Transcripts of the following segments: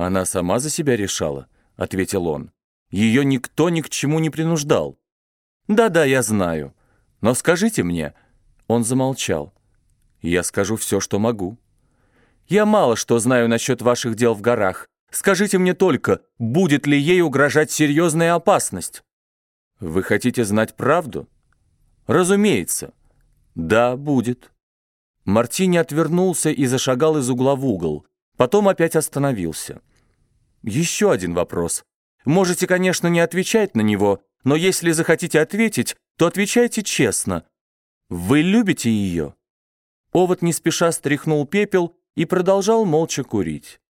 «Она сама за себя решала», — ответил он. «Ее никто ни к чему не принуждал». «Да-да, я знаю. Но скажите мне...» Он замолчал. «Я скажу все, что могу». «Я мало что знаю насчет ваших дел в горах. Скажите мне только, будет ли ей угрожать серьезная опасность?» «Вы хотите знать правду?» «Разумеется». «Да, будет». Мартини отвернулся и зашагал из угла в угол. Потом опять остановился. «Еще один вопрос. Можете, конечно, не отвечать на него, но если захотите ответить, то отвечайте честно. Вы любите ее?» Овод не спеша стряхнул пепел и продолжал молча курить.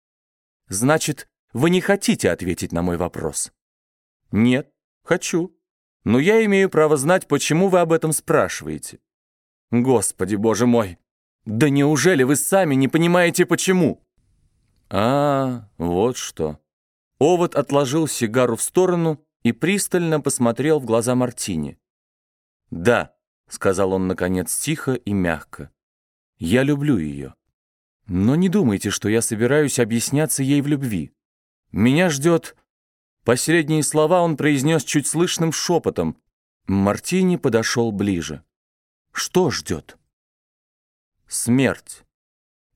«Значит, вы не хотите ответить на мой вопрос?» «Нет, хочу. Но я имею право знать, почему вы об этом спрашиваете». «Господи, боже мой! Да неужели вы сами не понимаете, почему?» «А, вот что». Овод отложил сигару в сторону и пристально посмотрел в глаза Мартини. «Да», — сказал он, наконец, тихо и мягко, — «я люблю ее. Но не думайте, что я собираюсь объясняться ей в любви. Меня ждет...» Последние слова он произнес чуть слышным шепотом. Мартини подошел ближе. «Что ждет?» «Смерть».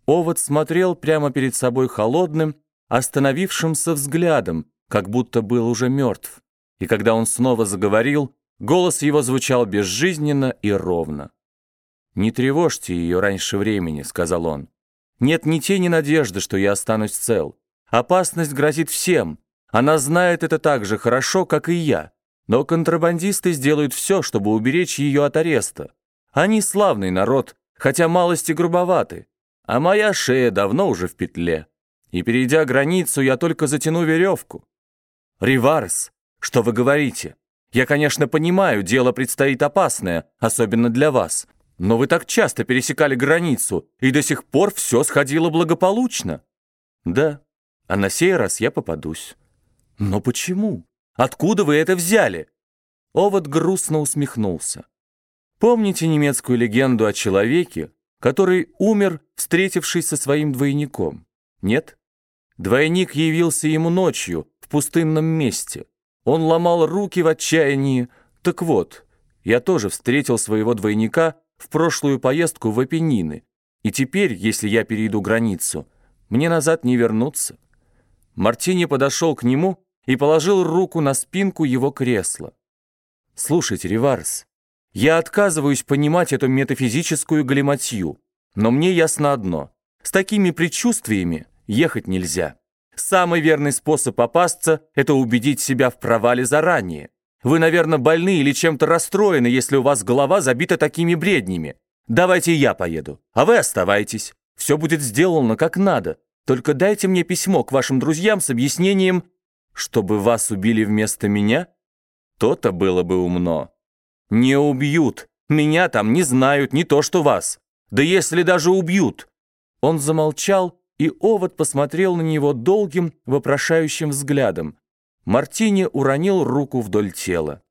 Овод смотрел прямо перед собой холодным, остановившимся взглядом, как будто был уже мертв. И когда он снова заговорил, голос его звучал безжизненно и ровно. «Не тревожьте ее раньше времени», — сказал он. «Нет ни тени надежды, что я останусь цел. Опасность грозит всем. Она знает это так же хорошо, как и я. Но контрабандисты сделают все, чтобы уберечь ее от ареста. Они славный народ, хотя малости грубоваты а моя шея давно уже в петле. И перейдя границу, я только затяну веревку. Риварес, что вы говорите? Я, конечно, понимаю, дело предстоит опасное, особенно для вас. Но вы так часто пересекали границу, и до сих пор все сходило благополучно. Да, а на сей раз я попадусь. Но почему? Откуда вы это взяли? Овод грустно усмехнулся. Помните немецкую легенду о человеке, который умер, встретившись со своим двойником. Нет? Двойник явился ему ночью, в пустынном месте. Он ломал руки в отчаянии. Так вот, я тоже встретил своего двойника в прошлую поездку в Апеннины. И теперь, если я перейду границу, мне назад не вернуться. Мартини подошел к нему и положил руку на спинку его кресла. «Слушайте, Риварс, я отказываюсь понимать эту метафизическую галиматью, но мне ясно одно. С такими предчувствиями ехать нельзя. Самый верный способ опасться – это убедить себя в провале заранее. Вы, наверное, больны или чем-то расстроены, если у вас голова забита такими бреднями. Давайте я поеду, а вы оставайтесь. Все будет сделано как надо. Только дайте мне письмо к вашим друзьям с объяснением, чтобы вас убили вместо меня. То-то было бы умно. «Не убьют. Меня там не знают, не то что вас. Да если даже убьют!» Он замолчал, и овод посмотрел на него долгим, вопрошающим взглядом. Мартини уронил руку вдоль тела.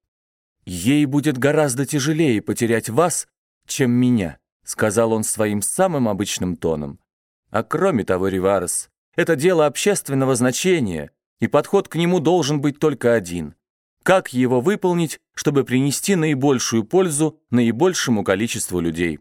«Ей будет гораздо тяжелее потерять вас, чем меня», сказал он своим самым обычным тоном. «А кроме того, Риварес, это дело общественного значения, и подход к нему должен быть только один как его выполнить, чтобы принести наибольшую пользу наибольшему количеству людей.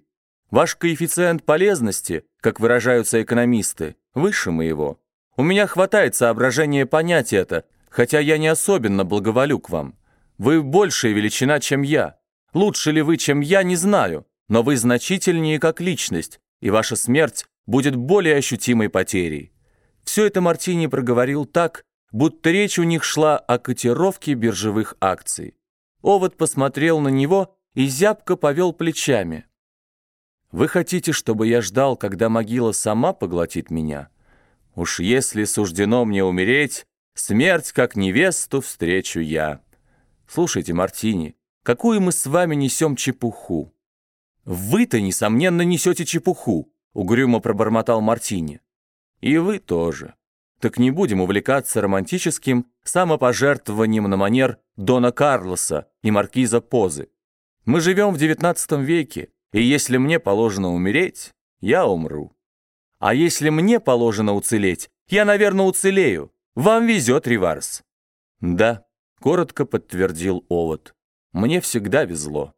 Ваш коэффициент полезности, как выражаются экономисты, выше моего. У меня хватает соображения понять это, хотя я не особенно благоволю к вам. Вы большая величина, чем я. Лучше ли вы, чем я, не знаю, но вы значительнее как личность, и ваша смерть будет более ощутимой потерей. Все это Мартини проговорил так, будто речь у них шла о котировке биржевых акций. Овод посмотрел на него и зябко повел плечами. «Вы хотите, чтобы я ждал, когда могила сама поглотит меня? Уж если суждено мне умереть, смерть как невесту встречу я. Слушайте, Мартини, какую мы с вами несем чепуху?» «Вы-то, несомненно, несете чепуху», — угрюмо пробормотал Мартини. «И вы тоже». Так не будем увлекаться романтическим самопожертвованием на манер Дона Карлоса и маркиза Позы. Мы живем в XIX веке, и если мне положено умереть, я умру. А если мне положено уцелеть, я, наверное, уцелею, Вам везет, Риварс. Да, коротко подтвердил Овод. Мне всегда везло.